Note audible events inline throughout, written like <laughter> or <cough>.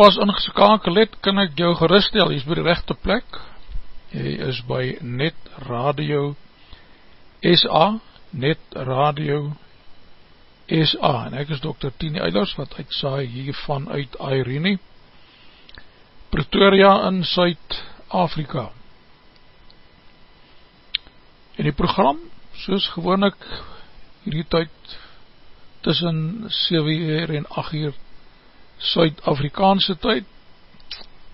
pas ingeskakel het, kan ek jou geruststel, jy is by die rechte plek, jy is by Net Radio SA, Net Radio SA, en ek is Dr. Tini Eilers, wat uitsaai hiervan uit Irene, Pretoria in Suid-Afrika. En die program, soos gewoon ek hierdie tyd, tussen 7 uur en 8 uur, Suid-Afrikaanse tyd,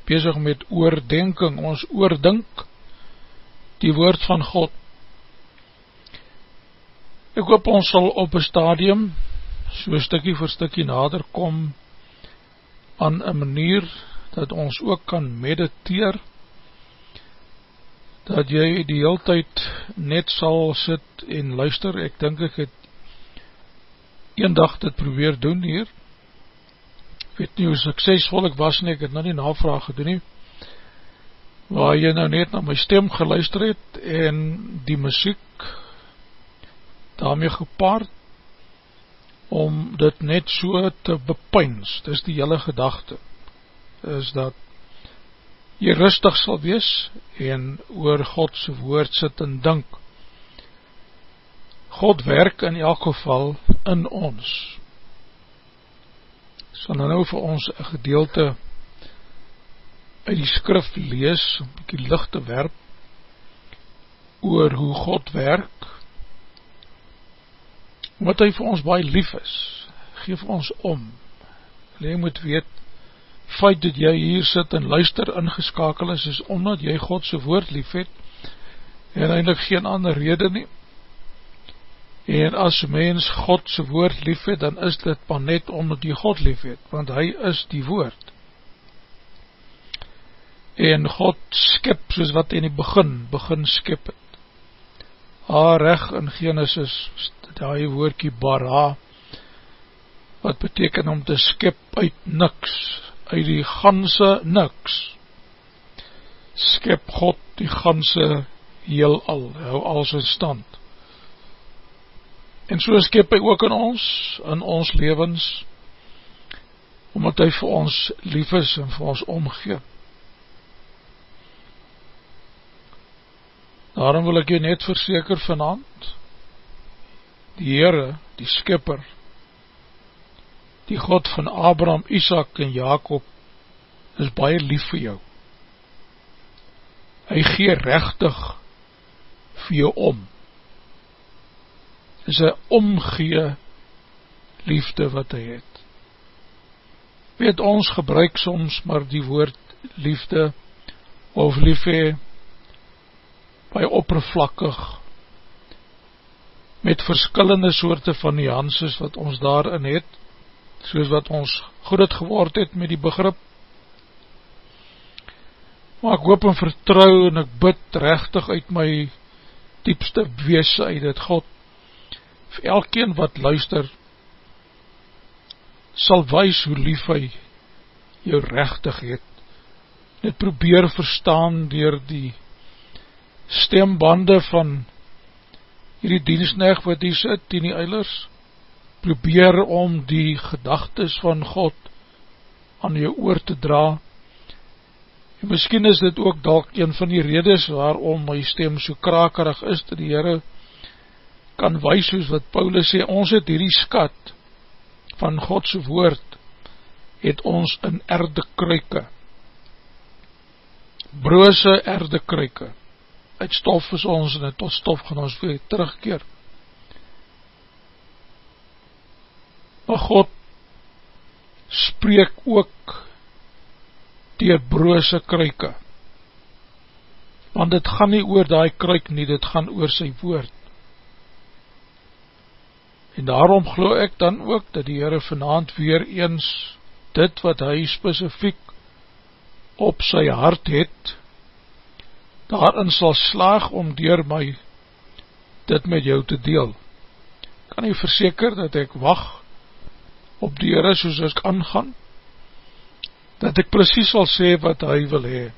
bezig met oordenking, ons oordink die woord van God. Ek hoop ons sal op een stadium, so stikkie vir stikkie nader kom, aan een manier, dat ons ook kan mediteer, dat jy die heel tyd net sal sit en luister, ek dink ek het een dag dit probeer doen hier, weet nie hoe suksesvol ek was nie, ek het nou nie navraag gedoen nie, waar jy nou net na my stem geluister het, en die muziek daarmee gepaard, om dit net so te bepeins, dis die hele gedachte, is dat jy rustig sal wees, en oor Godse woord sit en dink, God werk in elk geval in ons, sal nou vir ons een gedeelte uit die skrif lees, om die licht te werp, oor hoe God werk, wat hy vir ons baie lief is, geef ons om, en jy moet weet, feit dat jy hier sit en luister ingeskakel is, is omdat jy Godse woord lief het, en eindelijk geen ander rede nie, En as mens Godse woord lief het, dan is dit maar net omdat jy God lief het, want hy is die woord. En God skip soos wat in die begin, begin skip het. Haar reg in Genesis, die woordkie bara, wat beteken om te skip uit niks, uit die ganse niks, skip God die ganse heel al, hou als in stand. En so skep hy ook in ons, in ons levens, omdat hy vir ons lief is en vir ons omgeef. Daarom wil ek jy net verseker vanavond, die Heere, die Skipper, die God van Abraham, Isaac en Jacob, is baie lief vir jou. Hy gee rechtig vir jou om is een omgee liefde wat hy het. Weet ons gebruik soms maar die woord liefde of liefhe by oppervlakkig met verskillende soorte van nuances wat ons daarin het, soos wat ons goed het geword het met die begrip. Maar ek hoop en vertrouw en ek bid rechtig uit my diepste wees uit dat God vir elkeen wat luister, sal wees hoe lief hy jou rechtig het. Net probeer verstaan dier die stembande van hierdie dienstneg wat hier sit, die nie eilers, probeer om die gedagtes van God aan jou oor te dra, en miskien is dit ook dalk een van die redes waarom my stem so krakerig is, dat die Heere kan wees soos wat Paulus sê, ons het hierdie skat van Godse woord, het ons in erde kruike, broose erde kruike, uit stof is ons en tot stof gaan ons weer terugkeer. Maar God spreek ook dier broose kruike, want dit gaan nie oor die kruik nie, dit gaan oor sy woord. En daarom glo ek dan ook dat die Heere vanavond weer eens dit wat hy specifiek op sy hart het, daarin sal slaag om dier my dit met jou te deel. Kan jy verseker dat ek wacht op die Heere soos ek aangaan, dat ek precies sal sê wat hy wil hee,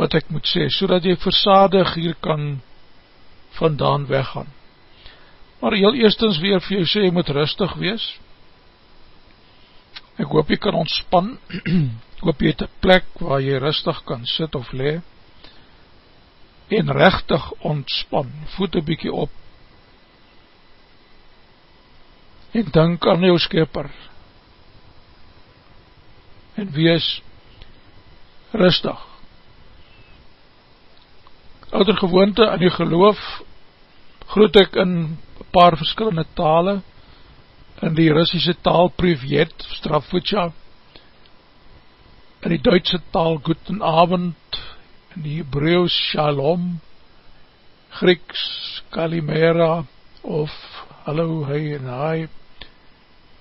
wat ek moet sê, so dat jy versadig hier kan vandaan weggaan. Maar heel eerstens weer vir jou sê, jy moet rustig wees. Ek hoop jy kan ontspan, <clears throat> ek hoop jy het een plek waar jy rustig kan sit of le, en rechtig ontspan, voet een bykie op, en denk aan jou skepper, en wees rustig. Ouder gewoonte aan die geloof, groet ek in paar verskillende tale, in die Russische taal Privet, Strafutja, in die Duitse taal Guten Abend, in die Hebreeuws Shalom, Grieks Kalimera, of Hallo, Hei en Hai,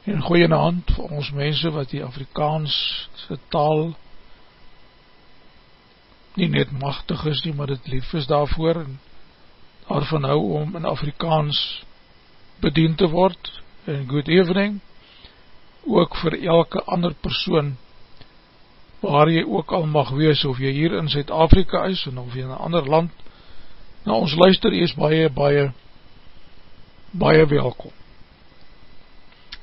en goeie in hand vir ons mense wat die Afrikaanse taal nie net machtig is nie, maar dit lief is daarvoor, en daarvan hou om in Afrikaans bedien te word, en good evening, ook vir elke ander persoon, waar jy ook al mag wees, of jy hier in Zuid-Afrika is, en of jy in een ander land, nou ons luister is baie, baie, baie welkom.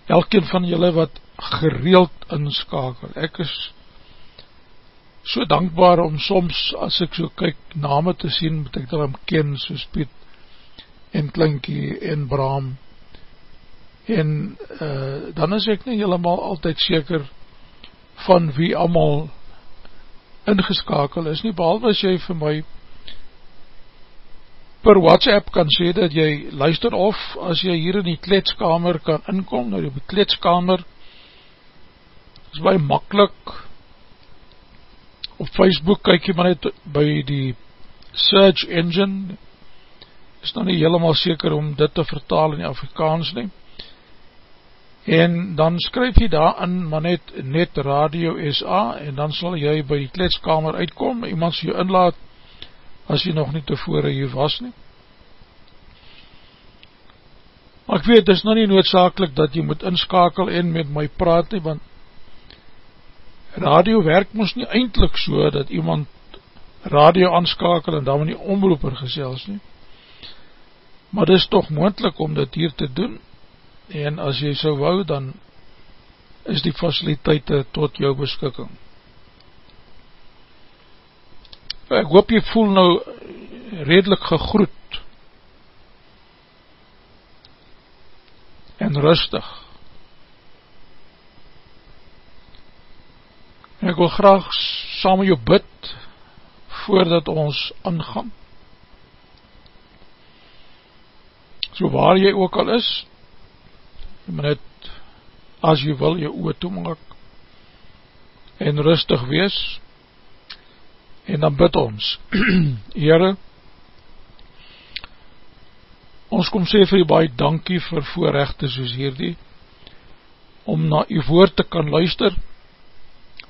Elkeen van julle wat gereeld inskakel, ek is so dankbaar om soms, as ek so kyk, name te sien, moet ek daarom ken, soos Piet, en Klinkie, en Braam, en uh, dan is ek nie helemaal altyd seker van wie allemaal ingeskakel is nie, behalwe as jy vir my per WhatsApp kan sê dat jy luister of as jy hier in die kletskamer kan inkom, nou die kletskamer is baie makkelijk. Op Facebook kyk jy maar net by die search engine. Is dan nie helemaal seker om dit te vertaal in die Afrikaans neem, en dan skryf jy daar in, maar net, Radio SA, en dan sal jy by die kletskamer uitkom, iemand sal jy inlaat, as jy nog nie tevore hier was nie. Maar ek weet, het is nou nie noodzakelik dat jy moet inskakel en met my praat nie, want radio werk moes nie eindelijk so, dat iemand radio aanskakel en dan nie omroeper gesels nie. Maar dit is toch moendlik om dit hier te doen, en as jy so wou, dan is die faciliteite tot jou beskikking. Ek hoop jy voel nou redelijk gegroet en rustig. Ek wil graag saam met jou bid voordat ons aangaan. So waar jy ook al is, jy moet net as jy wil jou oor toemaak en rustig wees en dan bid ons. <clears throat> Heere ons kom sê vir jy baie dankie vir voorrechte soos hierdie om na jy woord te kan luister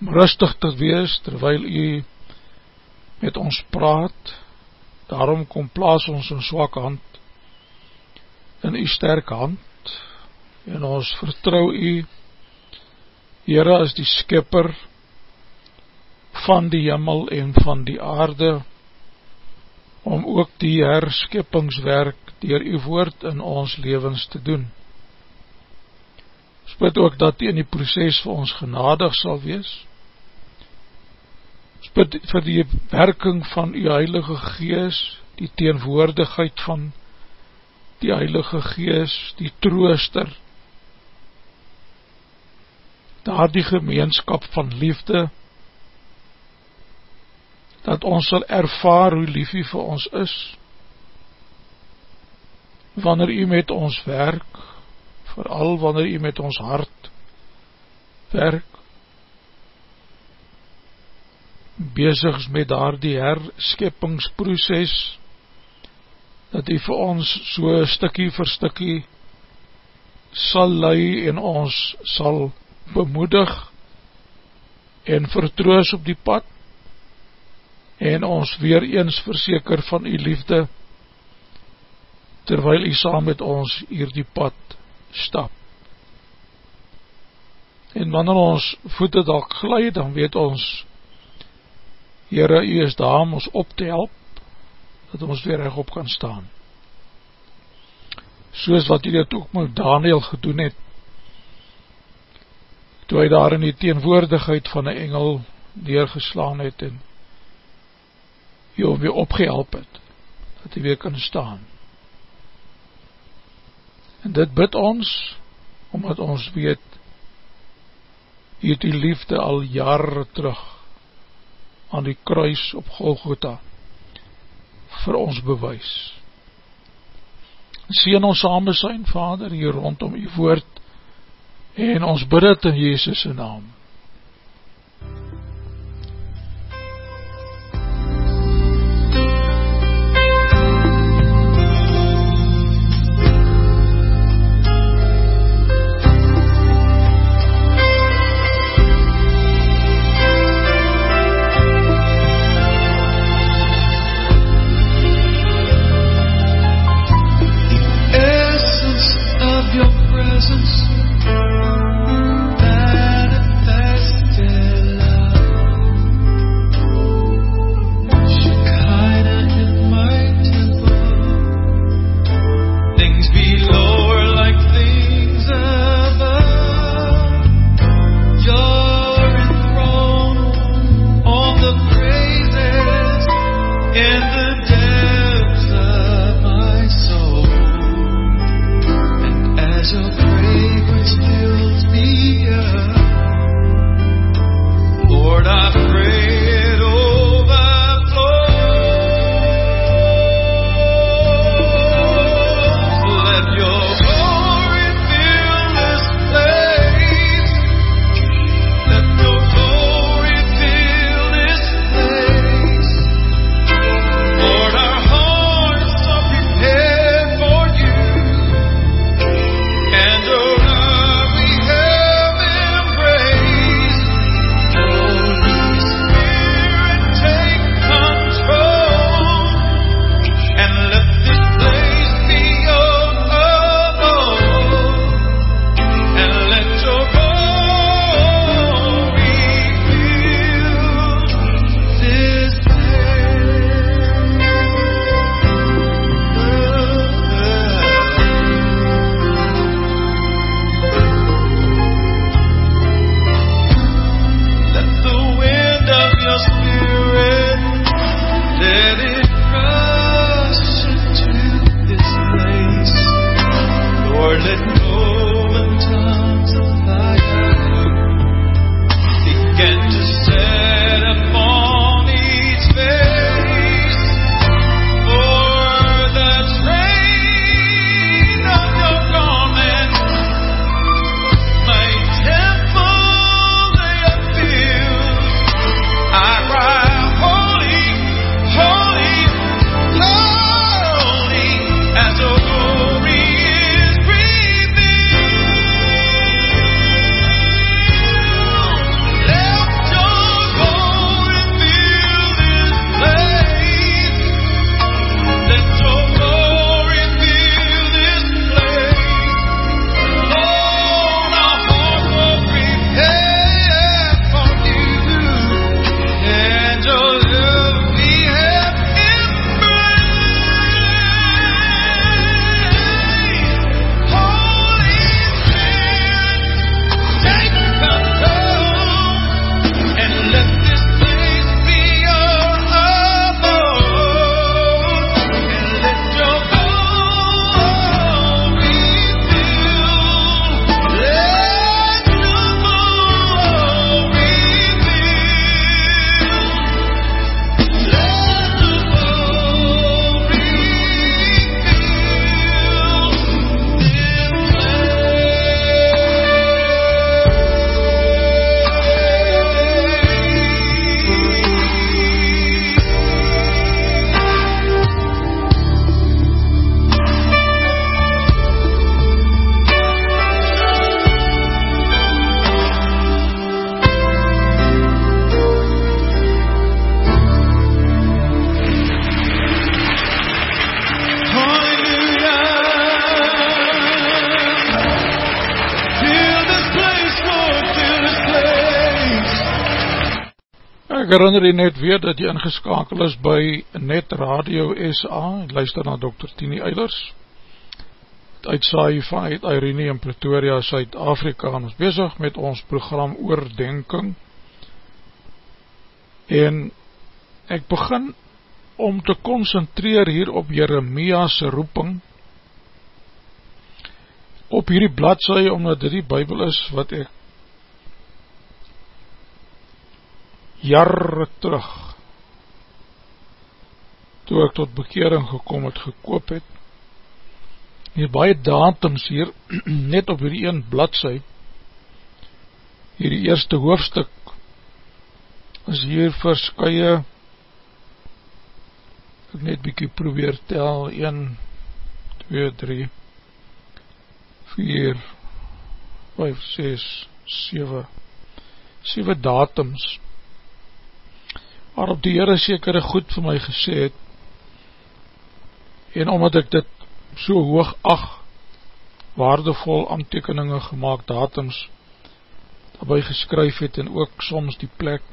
om rustig te wees terwyl jy met ons praat. Daarom kom plaas ons in swak hand in jy sterk hand en ons vertrou u Heere as die skipper van die jimmel en van die aarde om ook die herskippingswerk dier u woord in ons levens te doen. Spit ook dat die in die proces vir ons genadig sal wees. Spit vir die werking van u heilige gees, die teenwoordigheid van die heilige gees, die trooster, daar die gemeenskap van liefde, dat ons sal ervaar hoe liefie vir ons is, wanneer u met ons werk, vooral wanneer u met ons hart werk, bezig is met daar die herskeppingsproces, dat u vir ons so stikkie vir stikkie sal lei en ons sal bemoedig en vertroos op die pad en ons weer eens verseker van die liefde terwyl hy saam met ons hier die pad stap. En wanneer ons voete dalk glij, dan weet ons Heere, u is daar om ons op te help dat ons weer recht op kan staan. Soos wat hy dit ook met Daniel gedoen het toe hy daar in die teenwoordigheid van een engel neergeslaan het en hom weer opgehelp het, dat hy weer kan staan. En dit bid ons, omdat ons weet, hy het die liefde al jare terug aan die kruis op Golgotha vir ons bewys. Sien ons samen zijn, Vader, hier rondom die woord, En ons bid het in Jezus' naam. Ek herinner jy net weer dat jy ingeskakel is by Net Radio SA, luister na Dr. Tini Eilers, uitsaai vanuit Irene in Pretoria, Suid-Afrika, en ons bezig met ons program Oordenking, en ek begin om te concentreer hier op Jeremia's roeping, op hierdie bladsaai, omdat dit die bybel is wat ek jare terug toe ek tot bekering gekom het, gekoop het. Hier baie datums hier <clears throat> net op hierdie een bladsuit hierdie eerste hoofstuk is hier verskye ek net bykie probeer tel 1, 2, 3 4 5, 6, 7 7 datums waarop die Heere sekere goed vir my gesê het, en omdat ek dit so hoog ag, waardevol aantekeninge gemaakt datums, daarby geskryf het, en ook soms die plek,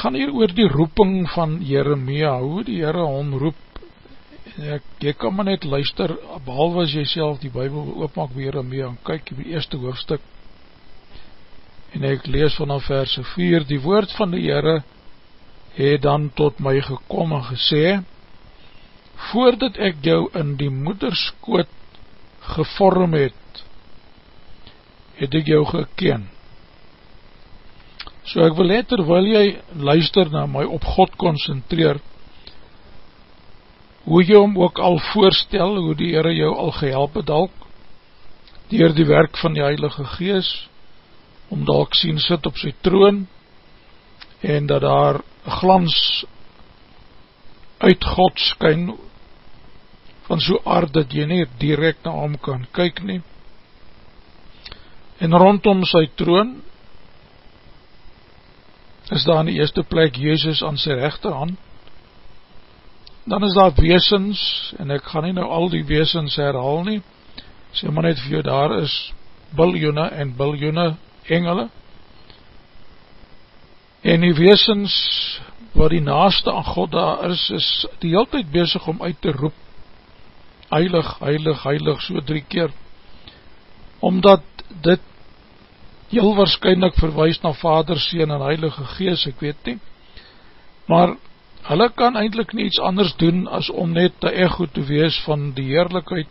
gaan hier oor die roeping van Jeremia, hoe die Heere hom roep, en ek, jy kan maar net luister, behalwe as jy self die Bijbel oopmaak by Jeremia, en kyk die eerste hoofdstuk, en ek lees vanaf verse 4, die woord van die Heere het dan tot my gekom en gesê, voordat ek jou in die moederskoot gevorm het, het ek jou geken. So ek wil het, terwyl jy luister na my op God concentreer, hoe jy hom ook al voorstel, hoe die Heere jou al gehelp het al, dier die werk van die Heilige Geest, om dalk sien sit op sy troon en dat daar glans uit God skyn van so aard dat jy nie direct na hom kan kyk nie. En rondom sy troon is daar in die eerste plek Jezus aan sy rechterhand. Dan is daar weesens en ek gaan nie nou al die weesens herhaal nie. Sê maar net vir jou daar is biljoene en biljoene engele en die weesens wat die naaste aan God daar is, is die hele tijd bezig om uit te roep heilig, heilig, heilig, so drie keer omdat dit heel waarschijnlijk verwijs na Vader, Seen en Heilige Gees, ek weet nie maar hulle kan eindelijk nie iets anders doen as om net te echo te wees van die heerlijkheid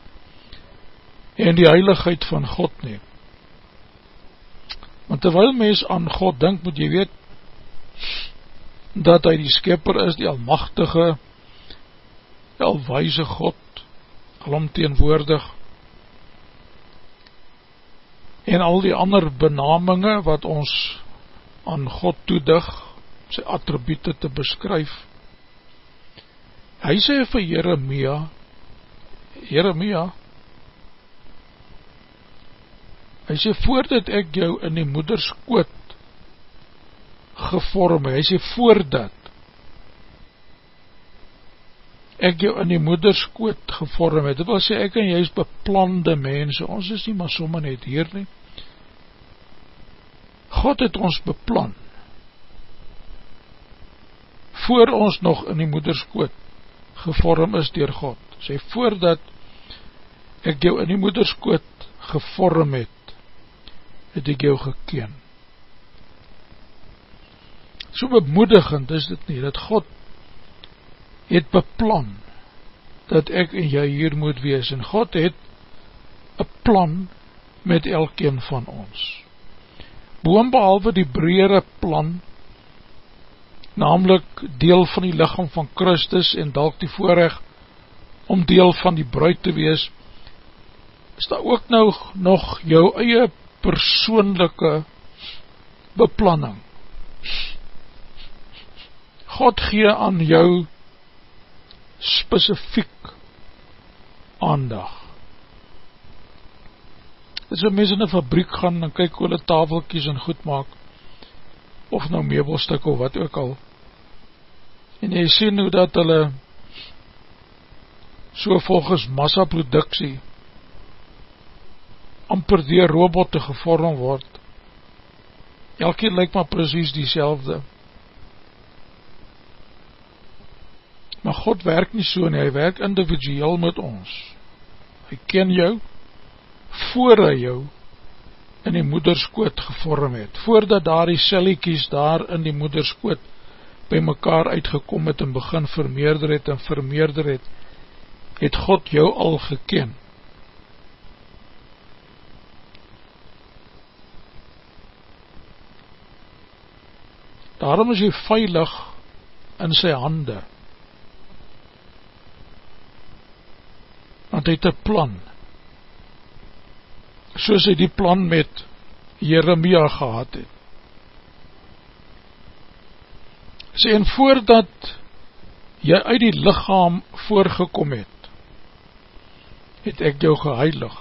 en die heiligheid van God neem Want terwyl mens aan God denk, moet jy weet, dat hy die skepper is, die almachtige, die alwijze God, alomteenwoordig, en al die ander benaminge wat ons aan God toedig, sy attribute te beskryf. Hy sê vir Jeremia, Jeremia, hy sê, voordat ek jou in die moederskoot gevorm, hy sê, voordat ek jou in die moederskoot gevorm het, dit wil sê, ek en jy is beplande mense, ons is nie maar sommer net hier nie, God het ons beplan, voor ons nog in die moederskoot gevorm is dier God, sê, voordat ek jou in die moederskoot gevorm het, het ek jou gekeen. So bemoedigend is dit nie, dat God het beplan, dat ek en jy hier moet wees, en God het een plan met elkeen van ons. Boom behalwe die breere plan, namelijk deel van die lichaam van Christus, en dalk die voorrecht om deel van die bruid te wees, is daar ook nou nog jou eie persoonlijke beplanning. God gee aan jou specifiek aandag. As een mens in een fabriek gaan en kyk hoe hulle tafelkies en goed maak, of nou meubelstuk of wat ook al, en jy sien hoe dat hulle so volgens massaproduksie amper dier robotte gevorm word, elkeen lyk maar precies die selfde. Maar God werk nie so nie, hy werk individueel met ons. Hy ken jou, voor hy jou in die moederskoot gevorm het, voordat daar die selliekies daar in die moederskoot by mekaar uitgekom het en begin vermeerder het en vermeerder het, het God jou al geken. Daarom is hy veilig in sy hande. Want hy het een plan. Soos hy die plan met Jeremia gehad het. Sê en voordat jy uit die lichaam voorgekom het, het ek jou geheilig.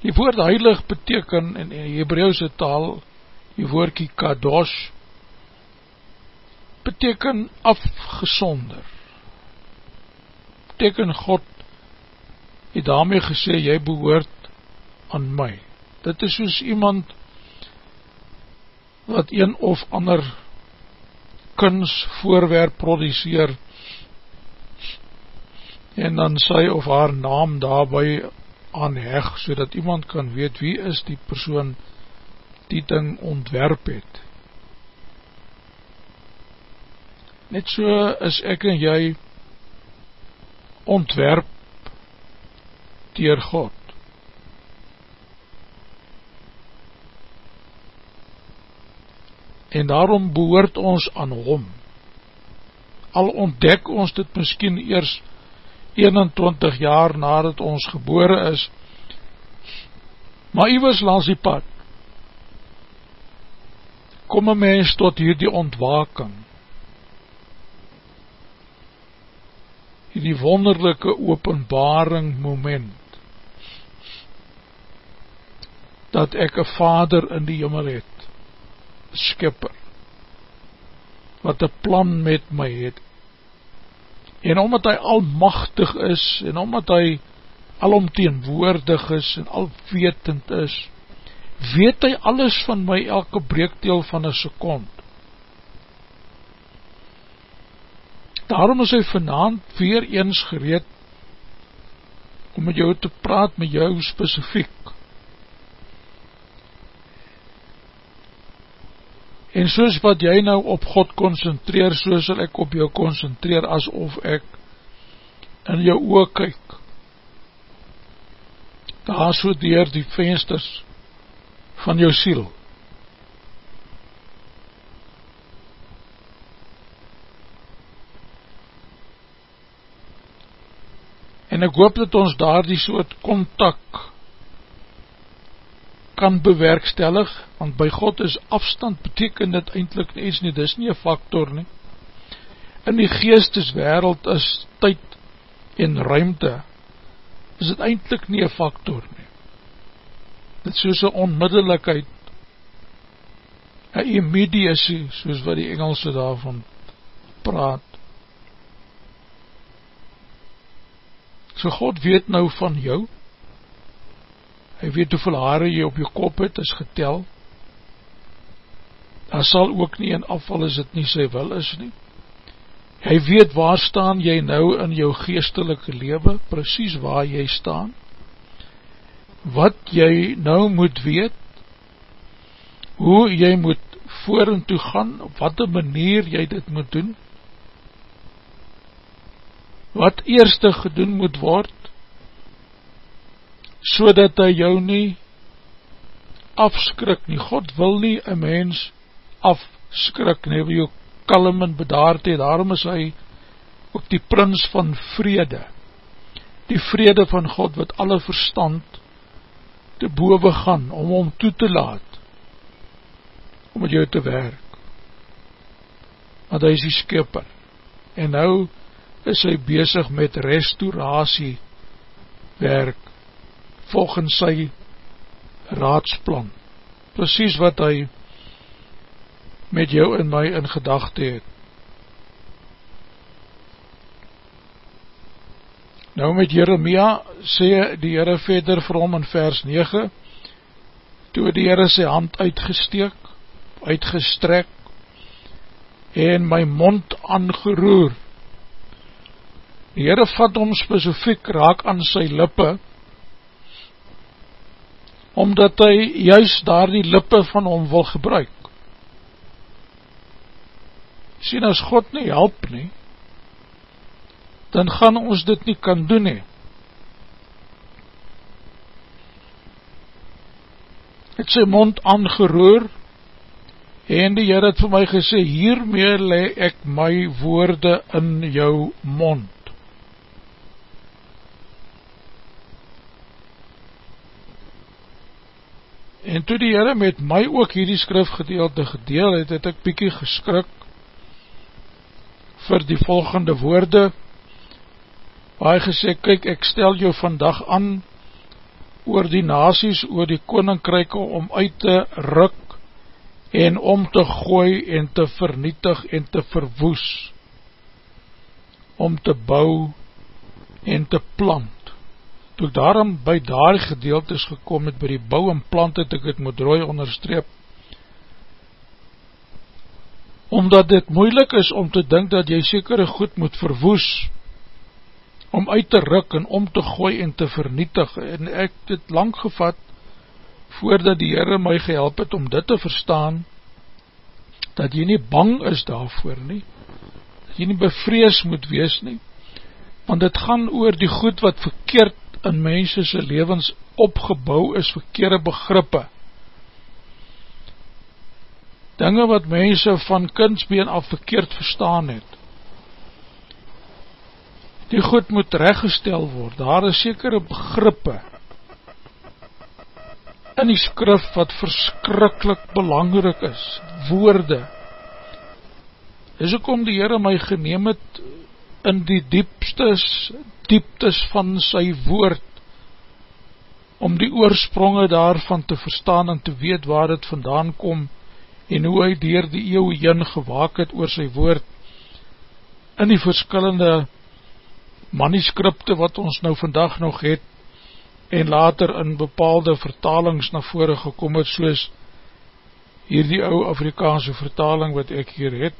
Die woord heilig beteken in die Hebreeuwse taal die woordkie kadosh beteken afgesonder. Beteken God het daarmee gesê jy behoort aan my. Dit is soos iemand wat een of ander kuns voorwerp produceer en dan sy of haar naam daarby aanheg so dat iemand kan weet wie is die persoon die die ding ontwerp het. Net so is ek en jy ontwerp dier God. En daarom behoort ons aan hom. Al ontdek ons dit miskien eers 21 jaar nadat ons gebore is, maar was langs die pad, kom een mens tot hierdie ontwaking, hierdie wonderlijke openbaring moment, dat ek een vader in die jimmel het, skipper, wat een plan met my het, en omdat hy almachtig is, en omdat hy alomteenwoordig is, en alwetend is, weet hy alles van my elke breekdeel van een sekond. Daarom is hy vanavond weer eens gereed om met jou te praat met jou specifiek. En soos wat jy nou op God concentreer, so sal ek op jou concentreer asof ek in jou oog kyk. Daar so dier die vensters van jou siel. En ek hoop dat ons daar die soort contact kan bewerkstellig, want by God is afstand beteken dit eindelijk nie eens nie, dit is nie een factor nie. In die geesteswereld is tyd en ruimte, is dit eindelijk nie een factor nie dit soos een onmiddellikheid, een immediacy, soos wat die Engelse daarvan praat. So God weet nou van jou, hy weet hoeveel haare jy op jou kop het, is getel, daar sal ook nie in afval as het nie sy wil is nie, hy weet waar staan jy nou in jou geestelike lewe, precies waar jy staan, wat jy nou moet weet, hoe jy moet voor en toe gaan, op wat manier jy dit moet doen, wat eerste gedoen moet word, so dat hy jou nie afskrik nie. God wil nie een mens afskrik nie, wil jou kalm en bedaard het, daarom is hy ook die prins van vrede, die vrede van God wat alle verstand te boven gaan, om om toe te laat, om met jou te werk. Want hy is die skipper, en nou is hy bezig met restauratie werk, volgens sy raadsplan, precies wat hy met jou en my in gedachte het. Nou met Jeremia sê die Heere verder vir hom in vers 9 toe die Heere sy hand uitgesteek, uitgestrek, en my mond aangeroer. Die Heere vat om specifiek raak aan sy lippe, omdat hy juist daar die lippe van hom wil gebruik. Sien, as God nie help nie, dan gaan ons dit nie kan doen nie. Het sy mond aangeroer, en die Heer het vir my gesê, hiermee le ek my woorde in jou mond. En toe die Heere met my ook hierdie skrifgedeelte gedeel het, het ek bykie geskrik vir die volgende woorde, waar hy gesê, kyk, ek stel jou vandag aan oor die nasies, oor die koninkryke, om uit te ruk en om te gooi en te vernietig en te verwoes, om te bou en te plant. Toe ek daarom by daar gedeeltes gekom het, by die bouw en plant het ek het moet rooi onderstreep, omdat dit moeilik is om te dink dat jy sekere goed moet verwoes, om uit te ruk en om te gooi en te vernietig, en ek het lang gevat, voordat die Heere my gehelp het om dit te verstaan, dat jy nie bang is daarvoor nie, dat jy nie bevrees moet wees nie, want het gaan oor die goed wat verkeerd in mensese levens opgebouw is verkeerde begrippe. Dinge wat mense van kunstbeen af verkeerd verstaan het. Die goed moet rechtgestel word, daar is sekere begrippe in die skrif wat verskrikkelijk belangrik is, woorde. Is ook om die Heere my geneem het in die diepstes, dieptes van sy woord, om die oorspronge daarvan te verstaan en te weet waar het vandaan kom, en hoe hy dier die eeuw heen gewaak het oor sy woord, in die verskillende manuscripte wat ons nou vandag nog het, en later in bepaalde vertalings na vore gekom het, soos hier die ou Afrikaanse vertaling wat ek hier het,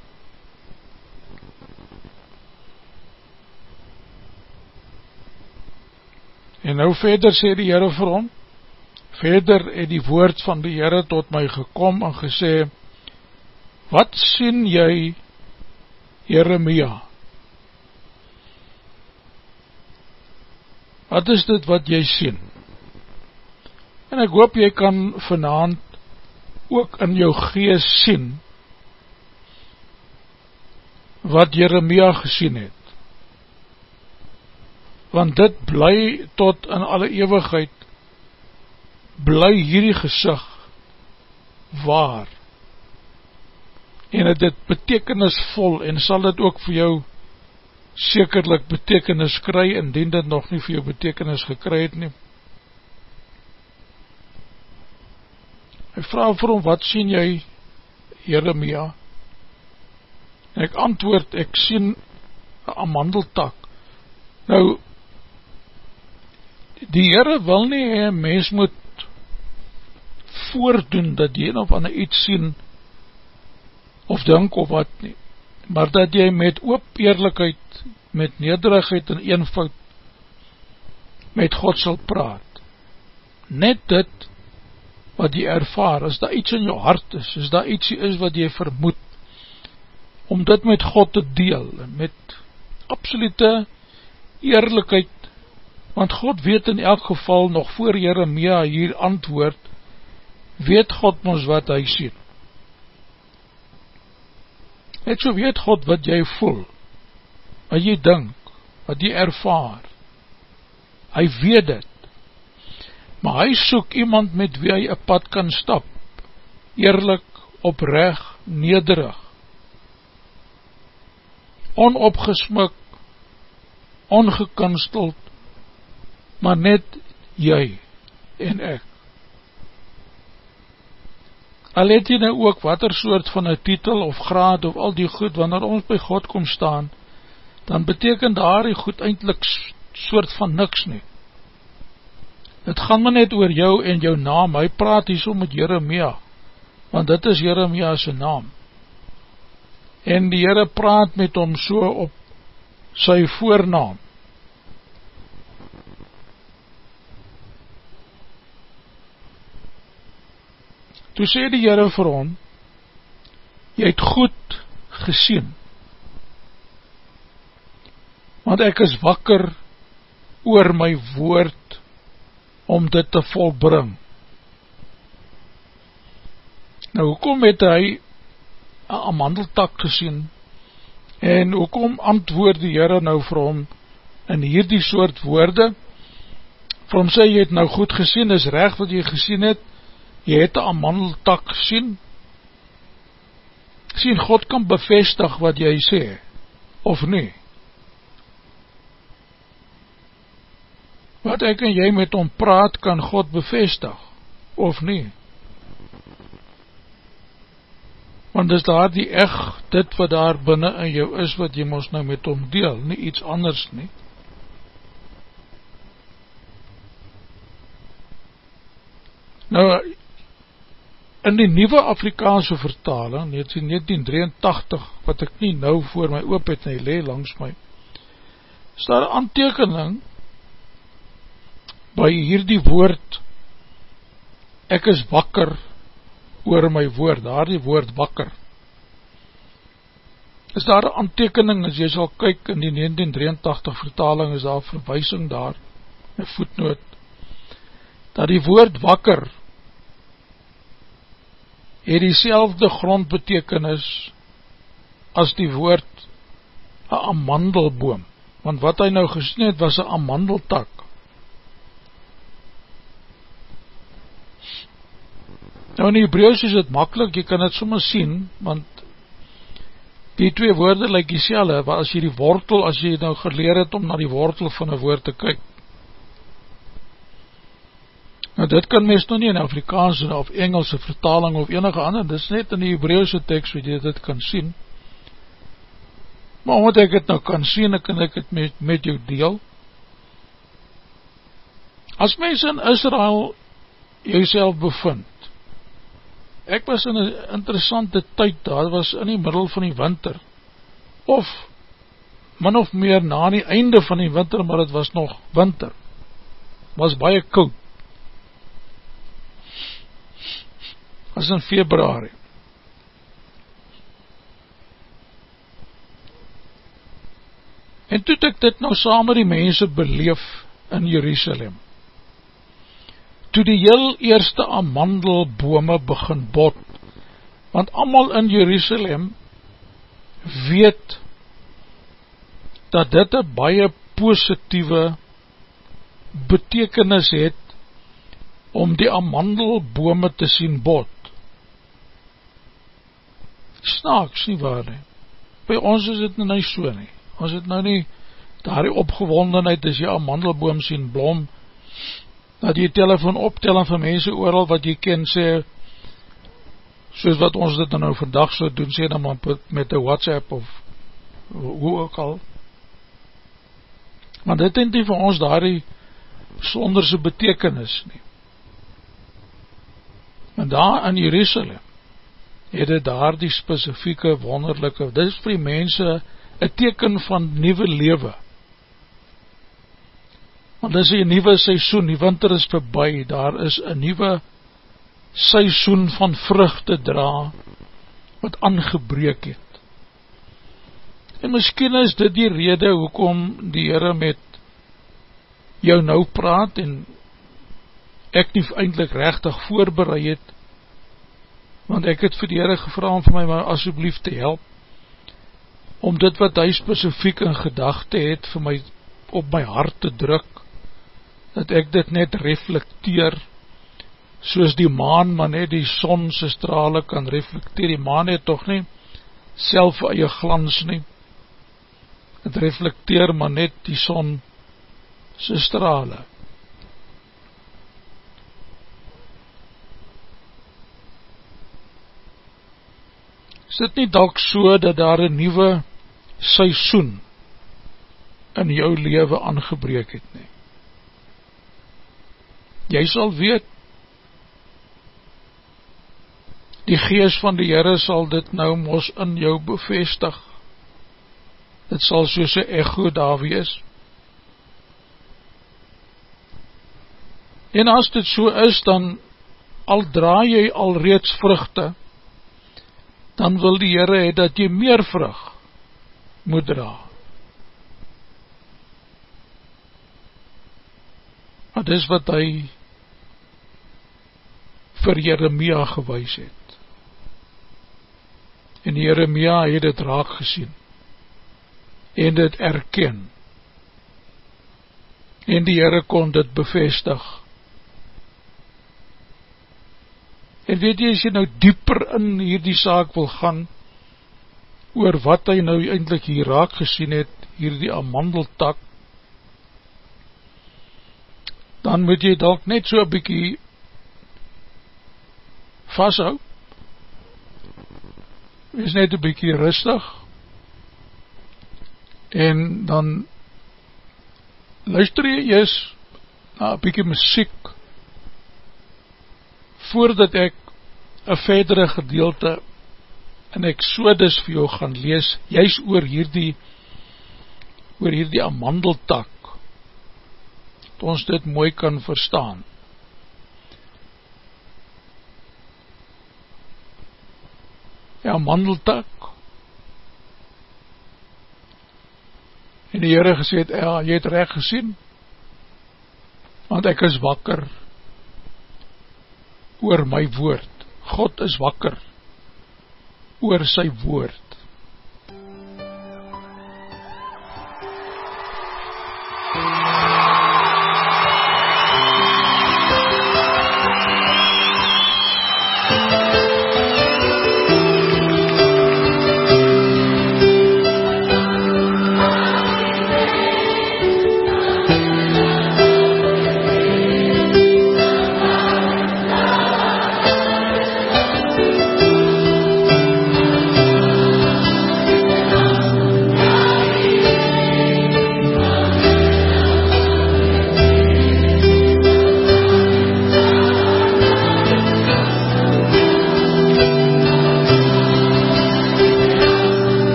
En nou verder sê die Heere vir hom, verder het die woord van die Heere tot my gekom en gesê, wat sien jy, Jeremia? Wat is dit wat jy sien? En ek hoop jy kan vanavond ook in jou gees sien, wat Jeremia gesien het want dit bly tot in alle eeuwigheid, bly hierdie gesig waar, en het dit betekenisvol, en sal dit ook vir jou sekerlik betekenis kry, indien dit nog nie vir jou betekenis gekry het nie. Hy vraag vir hom, wat sien jy, Jeremia? En ek antwoord, ek sien een amandeltak. Nou, die Heere wil nie een mens moet voordoen dat jy of ander iets sien of dink of wat nie, maar dat jy met oop eerlijkheid, met nederigheid en eenvoud met God sal praat. Net dit wat jy ervaar, as daar iets in jou hart is, as daar iets is wat jy vermoed, om dit met God te deel, met absolute eerlijkheid want God weet in elk geval, nog voor Jeremia hier antwoord, weet God ons wat hy sien. Net so weet God wat jy voel, wat jy dink, wat jy ervaar. Hy weet dit, maar hy soek iemand met wie hy een pad kan stap, eerlik, opreg, nederig, onopgesmik, ongekunsteld, maar net jy en ek. Al het jy nou ook wat er soort van een titel of graad of al die goed, wanneer ons by God kom staan, dan beteken daar die goed eindelijk soort van niks nie. Het gaan maar net oor jou en jou naam, hy praat hier so met Jeremia, want dit is Jeremia sy naam. En die Heere praat met hom so op sy voornaam. Toe sê die Heere vir hom, jy het goed gesien, want ek is wakker oor my woord om dit te volbring. Nou, hoekom het hy een amandeltak gesien? En hoekom antwoord die Heere nou vir hom in hierdie soort woorde? Vir hom sê, jy het nou goed gesien, is recht wat jy gesien het, jy het een amandeltak gesien, sien, God kan bevestig wat jy sê, of nie, wat ek en jy met hom praat, kan God bevestig, of nie. Want is daar die echt, dit wat daar binnen in jou is, wat jy ons nou met hom deel, nie iets anders nie. Nou, in die nieuwe Afrikaanse vertaling, 1983, wat ek nie nou voor my oop het, nie le langs my, is daar een aantekening, by hierdie woord, ek is wakker oor my woord, daar die woord wakker, is daar een aantekening, as jy sal kyk in die 1983 vertaling, is daar verwysing daar, een voetnoot, dat die woord wakker, het die selfde grondbetekenis, as die woord, een amandelboom, want wat hy nou gesien het, was een amandeltak, Nou in die Hebreeuws is het makkelijk, jy kan het soms sien, want die twee woorde lyk die selle, as jy die wortel, as jy nou geleer het om na die wortel van een woord te kyk. Nou dit kan mens nou nie in Afrikaanse of Engelse vertaling of enige ander, dit is net in die Hebreeuwse tekst wat jy dit kan sien. Maar omdat ek het nou kan sien, dan kan ek het met, met jou deel. As mens in Israel jy bevind, ek was in een interessante tyd, daar was in die middel van die winter, of min of meer na die einde van die winter, maar het was nog winter, was baie koud, was in februari, en toe ek dit nou saam met die mense beleef in Jerusalem, toe die heel eerste amandelbome begin bot, want allemaal in Jerusalem weet dat dit een baie positieve betekenis het om die amandelbome te sien bot. Snaaks nie waar nie. By ons is dit nou nie so nie. Ons het nou nie daar die opgewondenheid as jy amandelboom sien blom, dat jy telefoon optel en vir mense ooral wat jy ken sê, soos wat ons dit nou vandag so doen, sê dan maar met een WhatsApp of hoe ook al. Maar dit het nie vir ons daar die sonderse betekenis nie. En daar in Jerusalem het het daar die specifieke wonderlijke, dit is vir die mense een teken van nieuwe lewe, want dit is een nieuwe seisoen, die winter is voorbij, daar is een nieuwe seisoen van vruchte dra, wat aangebreek het. En miskien is dit die rede, hoekom die Heere met jou nou praat, en ek nie eindelijk rechtig voorbereid het, want ek het vir die Heere gevra om vir my maar asjeblief te help, om dit wat hy specifiek in gedachte het, vir my op my hart te druk, dat ek dit net reflecteer, soos die maan, maar net die sonse strale kan reflecteer, die maan het toch nie, self eie glans nie, het reflecteer maar net die sonse strale. Is dit nie dalk so, dat daar een nieuwe seisoen in jou leven aangebreek het nie? jy sal weet, die gees van die Heere sal dit nou mos in jou bevestig, dit sal soos een echo daar wees, en as dit so is, dan al draai jy al reeds vruchte, dan wil die Heere het dat jy meer vrug moet draai. Maar dis wat hy vir Jeremia gewys het. En Jeremia het het raak gesien en dit erken. En die Heere kon dit bevestig. En weet jy, as jy nou dieper in hierdie saak wil gaan, oor wat hy nou eindelijk hier raak gesien het, hierdie amandeltak, dan moet jy dalk net so bykie vasthou, wees net een bykie rustig, en dan luister jy eers na een bykie muziek, voordat ek een verdere gedeelte in Exodus vir jou gaan lees, juist oor hierdie oor hierdie amandeltak dat ons dit mooi kan verstaan. Ja, mandeltak. En die Heere gesê het, ja, jy het recht gesien, want ek is wakker oor my woord. God is wakker oor sy woord.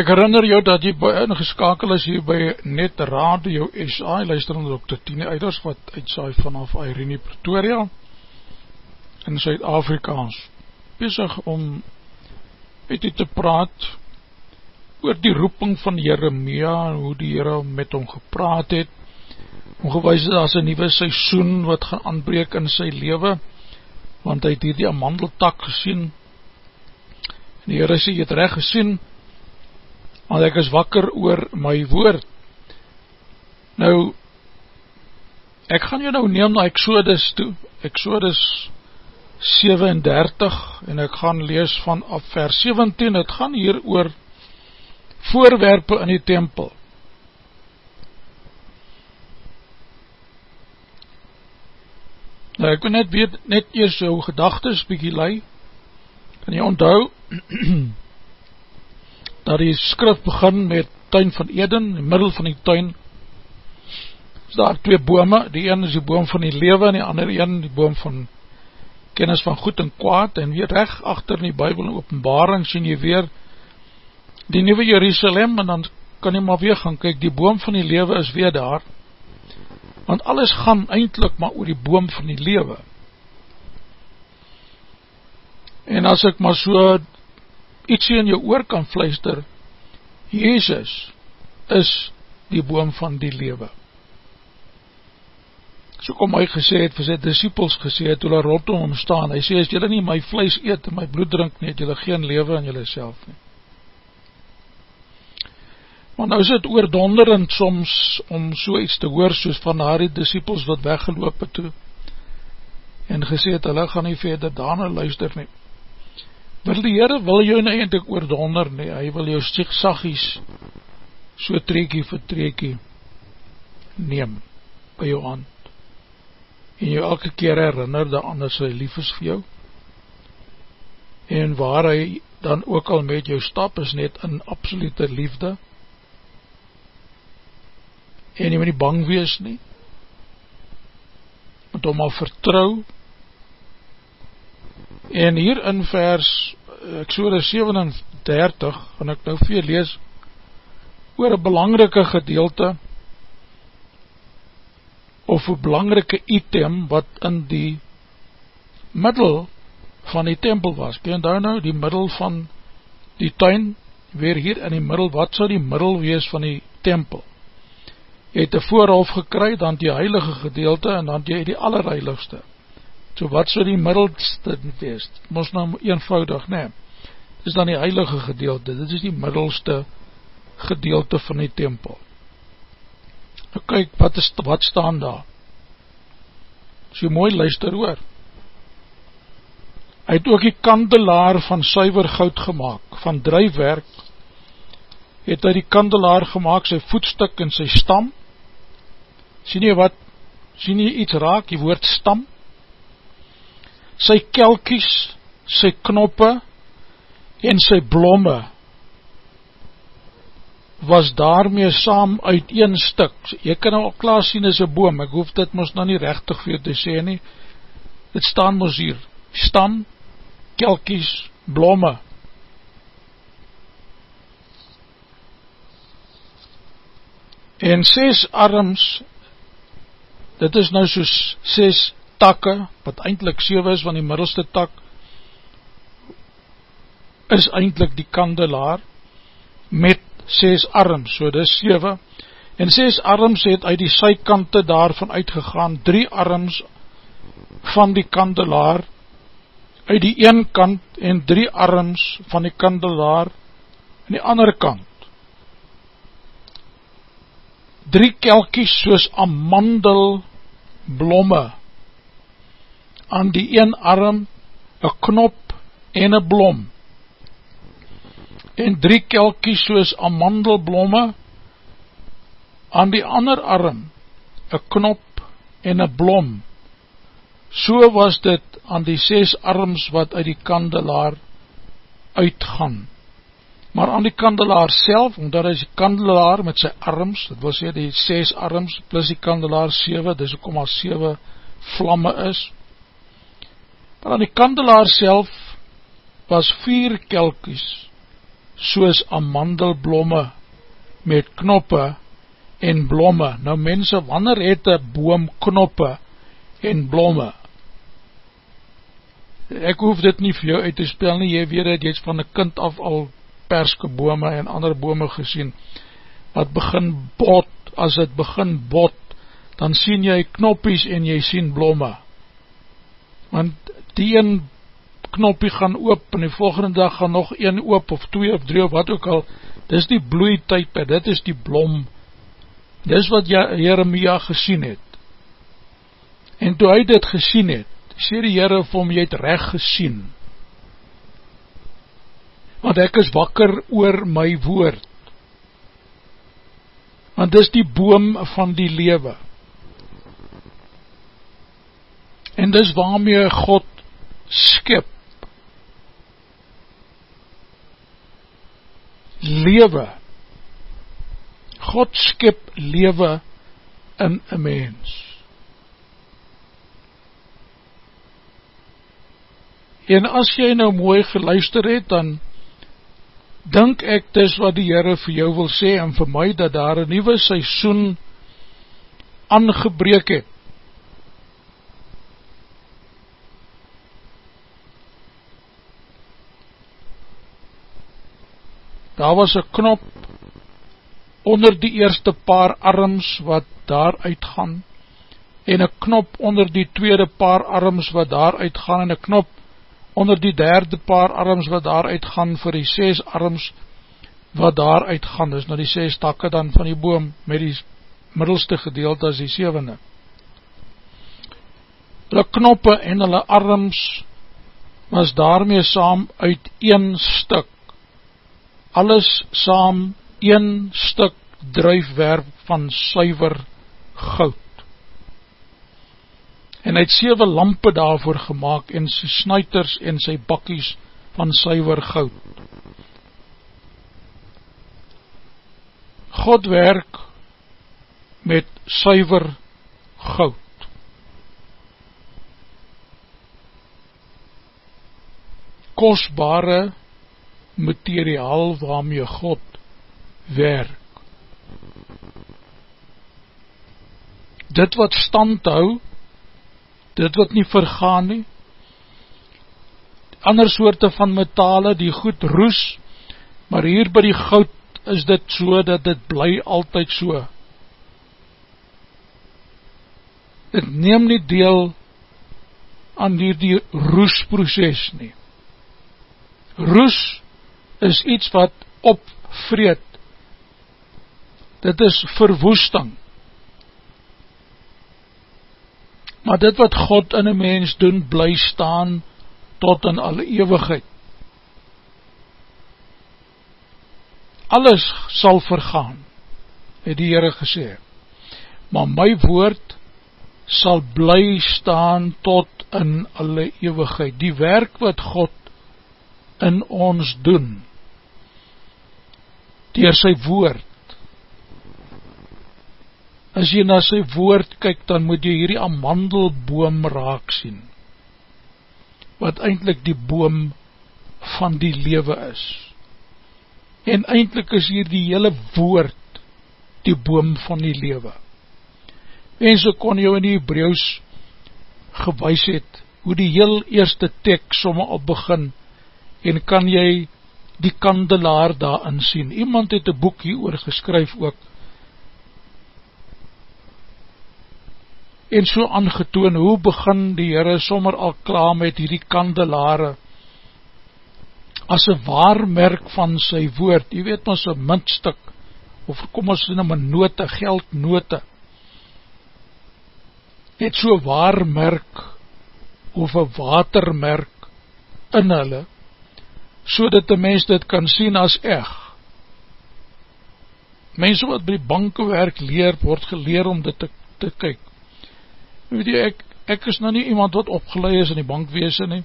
Ek herinner jou dat jy by ingeskakel is hier by Net Radio SA, luister onder Dr. Tine Eiders wat uitsaai vanaf Irene Pretoria in Zuid-Afrikaans bezig om met u te praat oor die roeping van Jeremia en hoe die Heere met hom gepraat het. Omgewys het as een nieuwe seisoen wat gaan aanbreek in sy leven want hy het hier die amandeltak gesien. En die Heere sê, jy het recht gesien want ek is wakker oor my woord. Nou, ek gaan jou nou neem na Exodus toe, Exodus 37, en ek gaan lees van af vers 17, het gaan hier oor voorwerpe in die tempel. Nou, ek wil net weet, net eers jou gedagtes bykie lei, kan jy onthou, <clears throat> dat die skrif begin met tuin van Eden, in middel van die tuin. Is daar twee bome, die een is die boom van die lewe en die ander een die boom van kennis van goed en kwaad. En weer recht achter in die bybel en openbaring sien jy weer die nieuwe Jerusalem en dan kan jy maar weer gaan kyk, die boom van die lewe is weer daar. Want alles gaan eindelijk maar oor die boom van die lewe. En as ek maar so ietsie in jou oor kan fluister, Jezus is die boom van die lewe. So kom hy gesê het, vir sy disciples gesê het, toe hy rondom hom staan, hy sê, as jylle nie my vlees eet en my bloed drink nie, het jylle geen lewe in jylle self nie. Maar nou is het oordonderend soms om so iets te hoor, soos van haar die disciples wat weggeloop het toe, en gesê het, hulle gaan nie verder daarna luister nie. Wil die Heere wil jou nie eindelijk oordonder nie, hy wil jou stik sagies so treekie vir treekie neem by jou hand. En jou elke keer herinner dat anders hy lief is vir jou. En waar hy dan ook al met jou stap is net in absolute liefde. En jy moet nie bang wees nie. Moet hom al vertrouw En hier in vers Exodus 37 gaan ek nou veel lees oor een belangrike gedeelte of een belangrike item wat in die middel van die tempel was. Ken daar nou die middel van die tuin, weer hier in die middel, wat sal die middel wees van die tempel? Jy het een voorhof gekry, dan die heilige gedeelte en dan jy die allerheiligste. So wat so die middelste wees? Moes nou eenvoudig, nee. Dit is dan die heilige gedeelte, dit is die middelste gedeelte van die tempel. Nou kyk, wat, is, wat staan daar? So mooi luister oor. Hy het ook die kandelaar van suiver goud gemaakt, van drijfwerk, het hy die kandelaar gemaakt, sy voetstuk en sy stam. Sien jy wat, sien jy iets raak, die woord stam? Sy kelkies, sy knoppe en sy blomme was daarmee saam uit een stuk. Jy kan nou al klaar sien as een boom, ek hoef dit ons nou nie rechtig vir te sê nie. Dit staan ons hier, stam, kelkies, blomme. En ses arms, dit is nou soos ses takke, wat eindelijk 7 is, want die middelste tak is eindelijk die kandelaar met 6 arms, so dit is 7 en 6 arms het uit die sykante daarvan uitgegaan 3 arms van die kandelaar uit die een kant en 3 arms van die kandelaar in die andere kant. 3 kelkies soos amandel blomme aan die een arm een knop en een blom. En drie kelkies soos amandelblomme aan die ander arm een knop en een blom. So was dit aan die ses arms wat uit die kandelaar uitgaan. Maar aan die kandelaar self, omdat hy die kandelaar met sy arms, dit wil sê die ses arms plus die kandelaar 7, dis ook om al 7 vlamme is, Maar aan die kandelaar self was vier kelkies, soos amandelblomme met knoppe en blomme. Nou mense, wanneer het een boom knoppe en blomme? Ek hoef dit nie vir jou uit te spel nie, jy weet het, jy het van een kind af al perske bome en ander bome gesien, wat begin bot, as het begin bot, dan sien jy knoppies en jy sien blomme. Want die een knoppie gaan oop en die volgende dag gaan nog een oop of twee of drie of wat ook al, dis die bloeitijd, dit is die blom, dis wat Jeremia gesien het. En toe hy dit gesien het, sê die Heere vir hom, jy het recht gesien, want ek is wakker oor my woord, want dis die boom van die lewe, en dis waarmee God skip, lewe, God skip lewe in een mens, en as jy nou mooi geluister het, dan dink ek dis wat die Heere vir jou wil sê, en vir my dat daar een nieuwe seisoen aangebreek het. Daar was een knop onder die eerste paar arms wat daar uitgaan, en een knop onder die tweede paar arms wat daar uitgaan, en een knop onder die derde paar arms wat daar uitgaan vir die ses arms wat daar uitgaan, dus nou die ses takke dan van die boom met die middelste gedeelte as die sevende. Hulle knoppe en hulle arms was daarmee saam uit een stuk, alles saam een stuk druifwerp van suiver goud en hy het 7 lampe daarvoor gemaakt en sy snuiters en sy bakkies van syver goud. God werk met syver goud. Kostbare materiaal waarmee God werk. Dit wat stand hou, dit wat nie vergaan nie, ander soorte van metale die goed roes, maar hier by die goud is dit so, dat dit bly altyd so. Dit neem nie deel aan die, die roesproces nie. Roes is iets wat opvreed. Dit is verwoesting. maar dit wat God in een mens doen, bly staan tot in alle eeuwigheid. Alles sal vergaan, het die Heere gesê, maar my woord sal bly staan tot in alle eeuwigheid. Die werk wat God in ons doen, dier sy woord, as jy na sy woord kyk, dan moet jy hierdie amandelboom raak sien, wat eindelijk die boom van die lewe is. En eindelijk is hier die hele woord die boom van die lewe. En so kon jou in die Hebraeus gewys het, hoe die heel eerste tekst somme op begin, en kan jy die kandelaar daarin sien. Iemand het een boek hier oor geskryf ook, en so aangetoon, hoe begin die Heere sommer al klaar met hierdie kandelare, as een waarmerk van sy woord, jy weet ons een muntstuk, of kom ons in een note, geldnote, het so waarmerk, of een watermerk, in hulle, so dat die mens dit kan sien as eg. Mense wat by banke werk leer, word geleer om dit te, te kyk. Weet jy, ek, ek is nou nie iemand wat opgeleid is in die bankweese nie,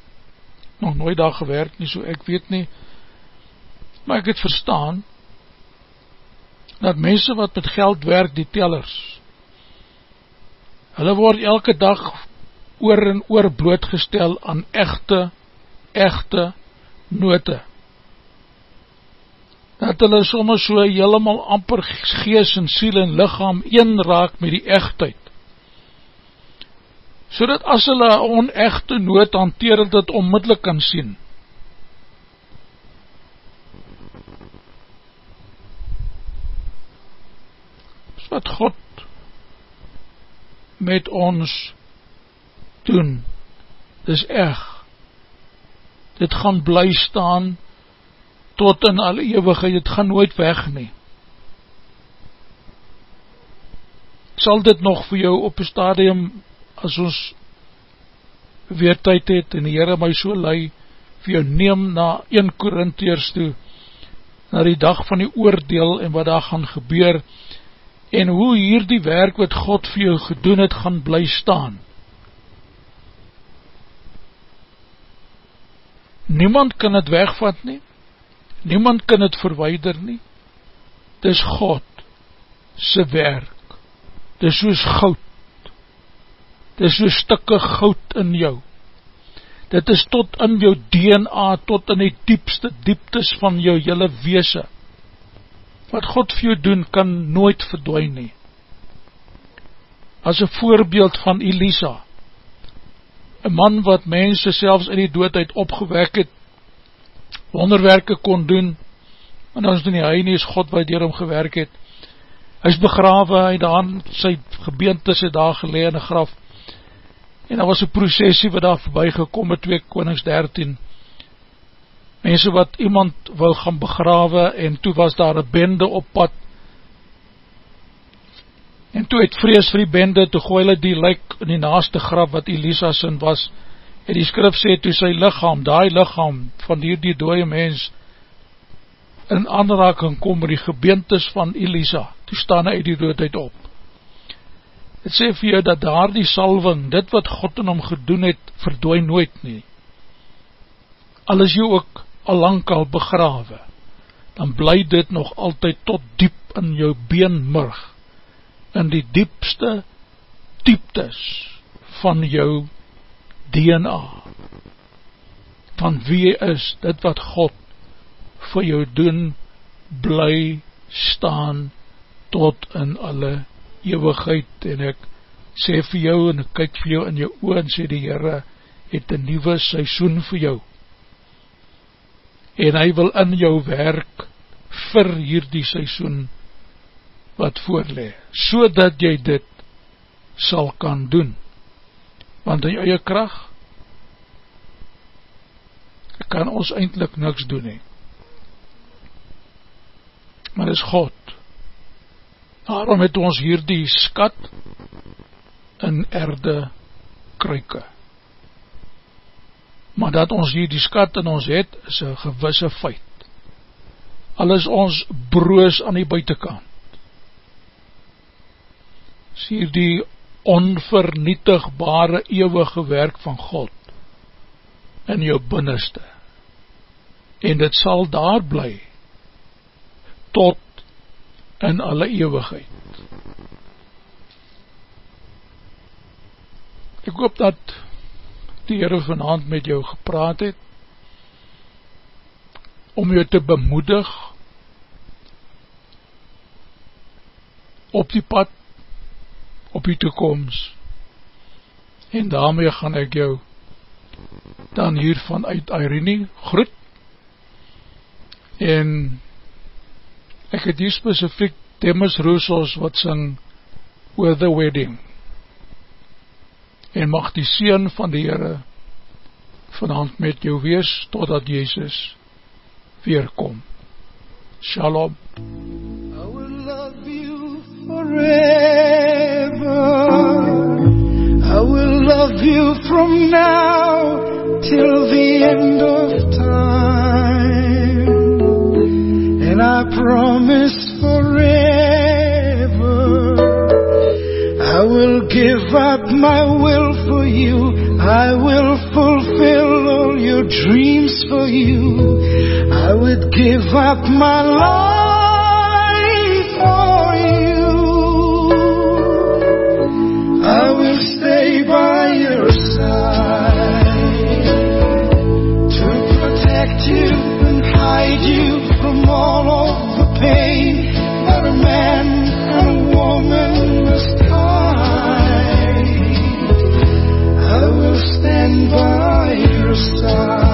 nog nooit daar gewerkt nie, so ek weet nie, maar ek het verstaan, dat mense wat met geld werk, die tellers, hulle word elke dag oor en oor blootgestel aan echte, echte note. dat hulle soms so helemaal amper gees en siel en lichaam een raak met die echtheid. So dat as hulle onechte nood hanteer, het onmiddellik kan sien. Dis wat God met ons doen. Dis echt. Dit gaan bly staan tot in alle eeuwigheid, het gaan nooit weg nie. Sal dit nog vir jou op een stadium, as ons weer tyd het, en die Heere my so lei, vir jou neem na 1 Korintheers toe, na die dag van die oordeel, en wat daar gaan gebeur, en hoe hier die werk wat God vir jou gedoen het, gaan bly staan. Niemand kan het wegvat nie, Niemand kan het verweider nie. Dis God se werk. Dis soos goud. Dis soos stikke goud in jou. Dit is tot in jou DNA, tot in die diepste dieptes van jou jylle weese. Wat God vir jou doen, kan nooit verdwijn nie. As een voorbeeld van Elisa, een man wat mense selfs in die doodheid opgewek het, wonderwerke kon doen, en ons doen nie, hy nie is God wat dier hom gewerk het, hy is begrawe, hy daar sy gebeente sy daar gelee in die graf, en daar was een processie wat daar voorbij gekom met 2 konings 13, mense wat iemand wil gaan begrawe, en toe was daar een bende op pad, en toe het vrees vir die bende, toe gooi hulle die lijk in die naaste graf wat Elisa sin was, En die skrif sê, toe sy lichaam, die lichaam van die die dooie mens in aanraking kom met die gebeentes van Elisa, toe staan hy die doodheid op. Het sê vir jou dat daar die salving, dit wat God in hom gedoen het, verdwaai nooit nie. Al is jou ook al lang al begrawe, dan bly dit nog altyd tot diep in jou beenmurg, in die diepste dieptes van jou DNA van wie is dit wat God vir jou doen bly staan tot in alle eeuwigheid. En ek sê vir jou en ek kyk vir jou in jou oor en sê die Heere het een nieuwe seisoen vir jou. En hy wil in jou werk vir hierdie seisoen wat voorlee so dat jy dit sal kan doen want in eie kracht kan ons eindelijk niks doen nie. Maar is God. Daarom het ons hier die skat in erde kruike. Maar dat ons hier die skat in ons het, is een gewisse feit. Al is ons broos aan die buitenkant. Hier die onvernietigbare eeuwige werk van God in jou binneste. En dit sal daar bly tot in alle eeuwigheid. Ek hoop dat die Heere vanavond met jou gepraat het om jou te bemoedig op die pad op die toekomst. En daarmee gaan ek jou dan hier vanuit Irene groet. En ek het hier specifiek Demis Roussos wat sing With the Wedding. En mag die Seen van die Heere vanavond met jou wees totdat Jezus weerkom. Shalom. I will love you forever love you from now till the end of time. And I promise forever I will give up my will for you. I will fulfill all your dreams for you. I would give up my life all of the pain that a man and a woman must hide. I will stand by your side.